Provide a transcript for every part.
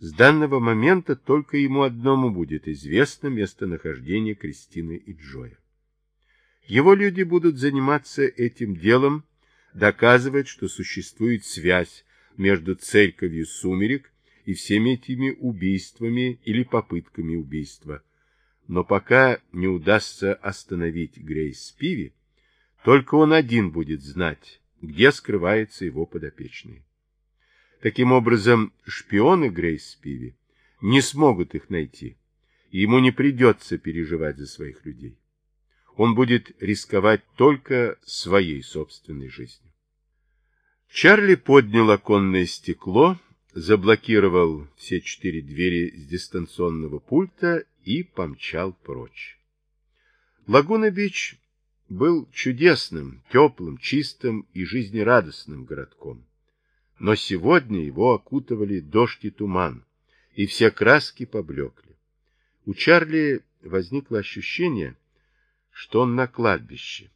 С данного момента только ему одному будет известно местонахождение Кристины и Джоя. Его люди будут заниматься этим делом, доказывать, что существует связь между церковью сумерек и всеми этими убийствами или попытками убийства. Но пока не удастся остановить Грейс Пиви, только он один будет знать, где скрывается его подопечный. Таким образом, шпионы Грейс Пиви не смогут их найти, и ему не придется переживать за своих людей. Он будет рисковать только своей собственной жизнью. Чарли поднял оконное стекло, заблокировал все четыре двери с дистанционного пульта и помчал прочь. Лагуна-Бич был чудесным, теплым, чистым и жизнерадостным городком. Но сегодня его окутывали дождь и туман, и все краски поблекли. У Чарли возникло ощущение, что он на кладбище,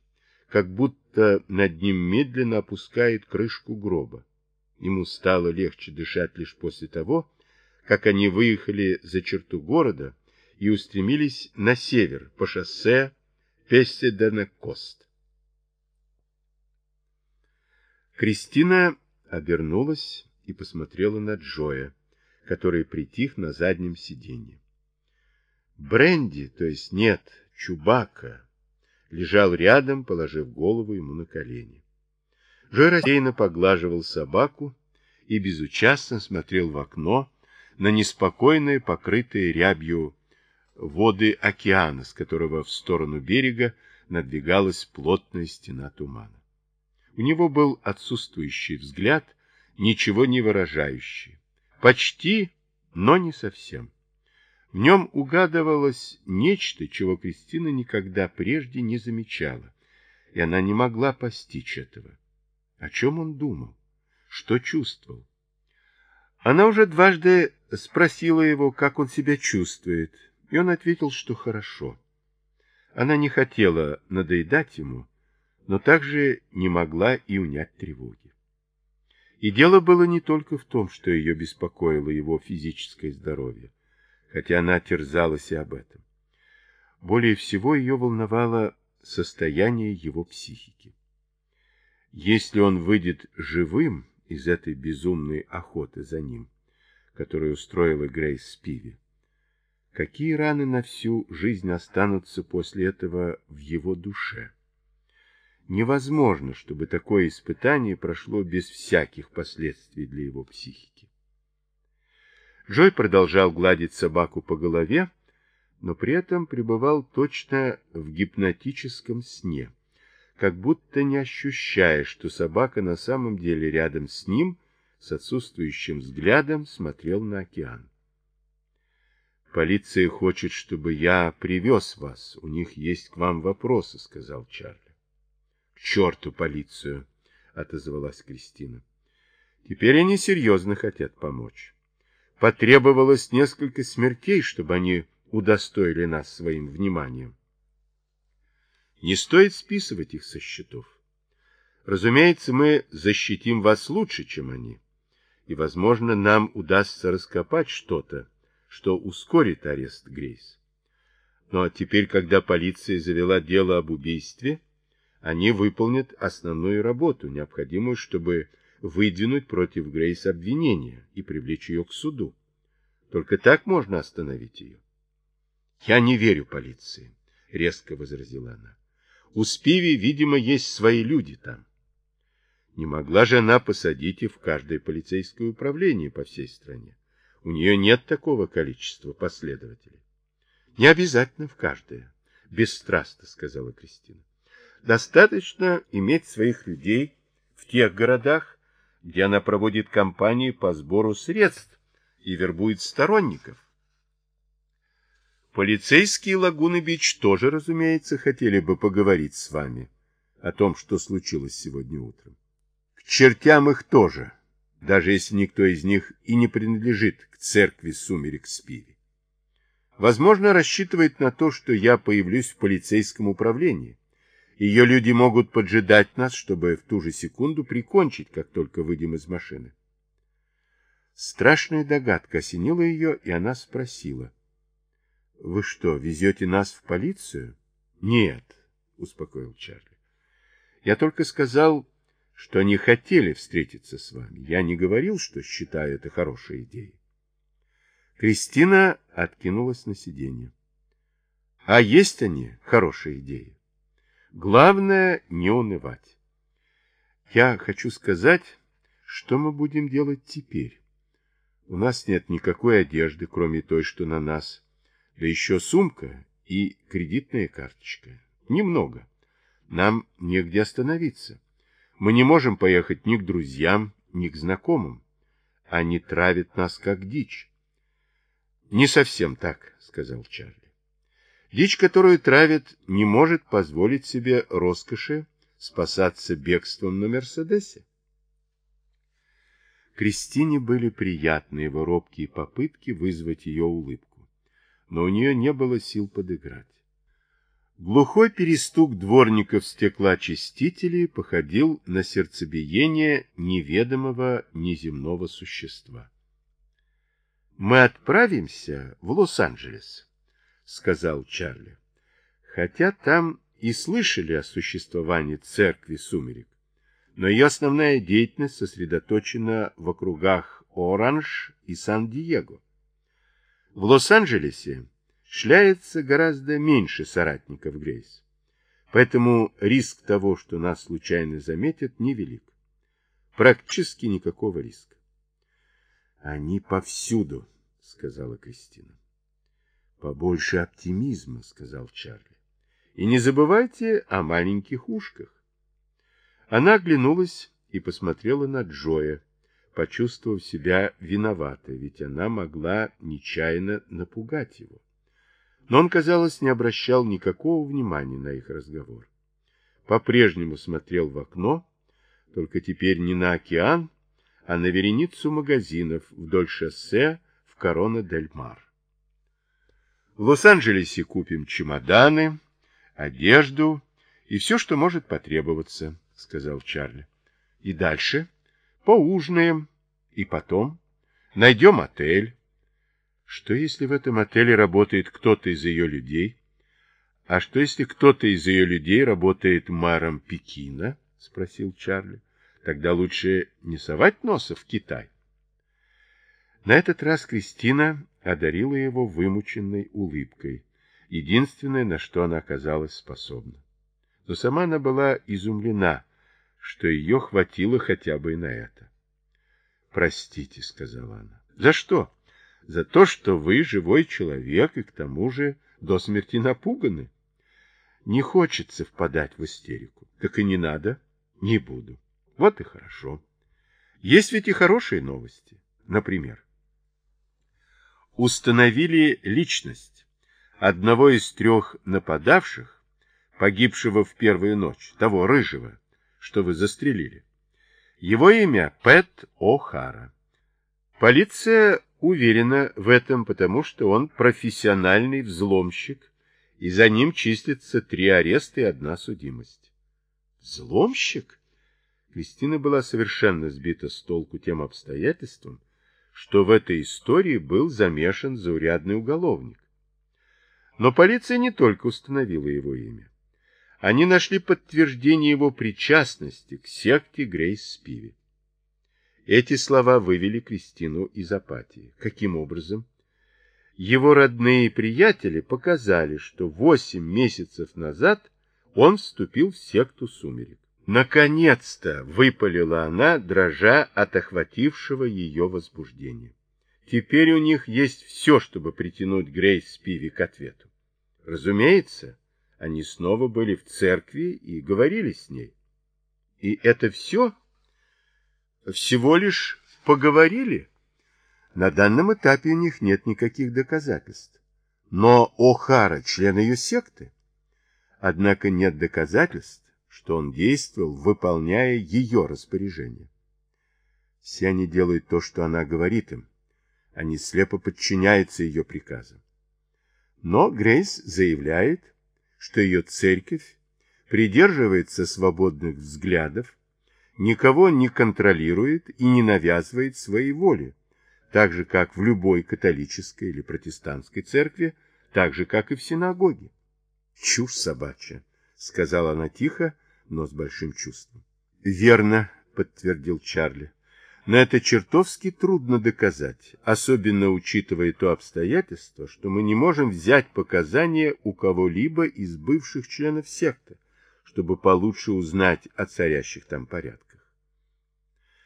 как будто над ним медленно опускает крышку гроба. Ему стало легче дышать лишь после того, как они выехали за черту города и устремились на север по шоссе Песседена-Кост. Кристина обернулась и посмотрела на Джоя, который притих на заднем сиденье. Бренди, то есть нет, Чубака, лежал рядом, положив голову ему на колени. Джой рассеянно поглаживал собаку и безучастно смотрел в окно на неспокойные, покрытые рябью воды океана, с которого в сторону берега надвигалась плотная стена тумана. У него был отсутствующий взгляд, ничего не выражающий. Почти, но не совсем. В нем угадывалось нечто, чего Кристина никогда прежде не замечала, и она не могла постичь этого. О чем он думал? Что чувствовал? Она уже дважды спросила его, как он себя чувствует, и он ответил, что хорошо. Она не хотела надоедать ему, но также не могла и унять тревоги. И дело было не только в том, что ее беспокоило его физическое здоровье, хотя она терзалась и об этом. Более всего ее волновало состояние его психики. Если он выйдет живым из этой безумной охоты за ним, которую устроила Грейс Спиви, какие раны на всю жизнь останутся после этого в его душе? Невозможно, чтобы такое испытание прошло без всяких последствий для его психики. Джой продолжал гладить собаку по голове, но при этом пребывал точно в гипнотическом сне, как будто не ощущая, что собака на самом деле рядом с ним, с отсутствующим взглядом смотрел на океан. «Полиция хочет, чтобы я привез вас. У них есть к вам вопросы», — сказал Чарли черту полицию, — отозвалась Кристина. Теперь они серьезно хотят помочь. Потребовалось несколько смертей, чтобы они удостоили нас своим вниманием. Не стоит списывать их со счетов. Разумеется, мы защитим вас лучше, чем они, и, возможно, нам удастся раскопать что-то, что ускорит арест Грейс. Но теперь, когда полиция завела дело об убийстве, они выполнят основную работу, необходимую, чтобы выдвинуть против Грейс обвинения и привлечь ее к суду. Только так можно остановить ее. «Я не верю полиции», — резко возразила она. «У Спиви, видимо, есть свои люди там». Не могла же она посадить их в каждое полицейское управление по всей стране. У нее нет такого количества последователей. Не обязательно в каждое, бесстрастно сказала Кристина. Достаточно иметь своих людей в тех городах, где она проводит кампании по сбору средств и вербует сторонников. Полицейские Лагуны-Бич тоже, разумеется, хотели бы поговорить с вами о том, что случилось сегодня утром. К чертям их тоже, даже если никто из них и не принадлежит к церкви Сумерек Спири. Возможно, рассчитывает на то, что я появлюсь в полицейском управлении ее люди могут поджидать нас, чтобы в ту же секунду прикончить, как только выйдем из машины. Страшная догадка осенила ее, и она спросила. — Вы что, везете нас в полицию? — Нет, — успокоил Чарли. — Я только сказал, что они хотели встретиться с вами. Я не говорил, что считаю это хорошей идеей. Кристина откинулась на сиденье. А есть они, хорошие идеи. Главное не унывать. Я хочу сказать, что мы будем делать теперь. У нас нет никакой одежды, кроме той, что на нас. Да еще сумка и кредитная карточка. Немного. Нам негде остановиться. Мы не можем поехать ни к друзьям, ни к знакомым. Они травят нас, как дичь. Не совсем так, сказал Чарли. Дичь, которую травят, не может позволить себе роскоши спасаться бегством на Мерседесе. Кристине были приятны его робкие попытки вызвать ее улыбку, но у нее не было сил подыграть. Глухой перестук дворников стеклоочистителей походил на сердцебиение неведомого неземного существа. «Мы отправимся в Лос-Анджелес», — сказал Чарли. «Хотя там и слышали о существовании церкви сумерек, но ее основная деятельность сосредоточена в округах Оранж и Сан-Диего. В Лос-Анджелесе шляется гораздо меньше соратников Грейс, поэтому риск того, что нас случайно заметят, невелик. Практически никакого риска. Они повсюду, сказала Кристина. Побольше оптимизма, сказал Чарли. И не забывайте о маленьких ушках. Она оглянулась и посмотрела на Джоя, почувствовав себя виноватой, ведь она могла нечаянно напугать его. Но он, казалось, не обращал никакого внимания на их разговор. По-прежнему смотрел в окно, только теперь не на океан, а на вереницу магазинов вдоль шоссе в Корона-дель-Мар. В Лос-Анджелесе купим чемоданы, одежду и все, что может потребоваться, — сказал Чарли. — И дальше поужинаем, и потом найдем отель. Что, если в этом отеле работает кто-то из ее людей? А что, если кто-то из ее людей работает мэром Пекина? — спросил Чарли. — Тогда лучше не совать носа в Китай. На этот раз Кристина одарила его вымученной улыбкой, единственное, на что она оказалась способна. Но сама она была изумлена, что ее хватило хотя бы и на это. «Простите», — сказала она. «За что?» «За то, что вы живой человек и к тому же до смерти напуганы. Не хочется впадать в истерику. Так и не надо. Не буду. Вот и хорошо. Есть ведь и хорошие новости. Например, установили личность одного из трех нападавших, погибшего в первую ночь, того рыжего, что вы застрелили. Его имя Пэт О'Хара. Полиция уверена в этом, потому что он профессиональный взломщик, и за ним числится три ареста и одна судимость. Взломщик? Кристина была совершенно сбита с толку тем обстоятельством, что в этой истории был замешан заурядный уголовник. Но полиция не только установила его имя. Они нашли подтверждение его причастности к секте Грейс Спиви. Эти слова вывели Кристину из апатии. Каким образом? Его родные и приятели показали, что восемь месяцев назад он вступил в секту сумерек. Наконец-то выпалила она, дрожа от охватившего ее возбуждения. Теперь у них есть все, чтобы притянуть Грейс Спиви к ответу. Разумеется, они снова были в церкви и говорили с ней. И это все? Всего лишь поговорили? На данном этапе у них нет никаких доказательств. Но О'Хара член ее секты. Однако нет доказательств, что он действовал, выполняя ее распоряжение. Все они делают то, что она говорит им. Они слепо подчиняются ее приказам. Но Грейс заявляет, что ее церковь придерживается свободных взглядов, никого не контролирует и не навязывает своей воли, так же, как в любой католической или протестантской церкви, так же, как и в синагоге. Чушь собачья, сказала она тихо, но с большим чувством. Верно, подтвердил Чарли. Но это чертовски трудно доказать, особенно учитывая то обстоятельство, что мы не можем взять показания у кого-либо из бывших членов секты, чтобы получше узнать о царящих там порядках.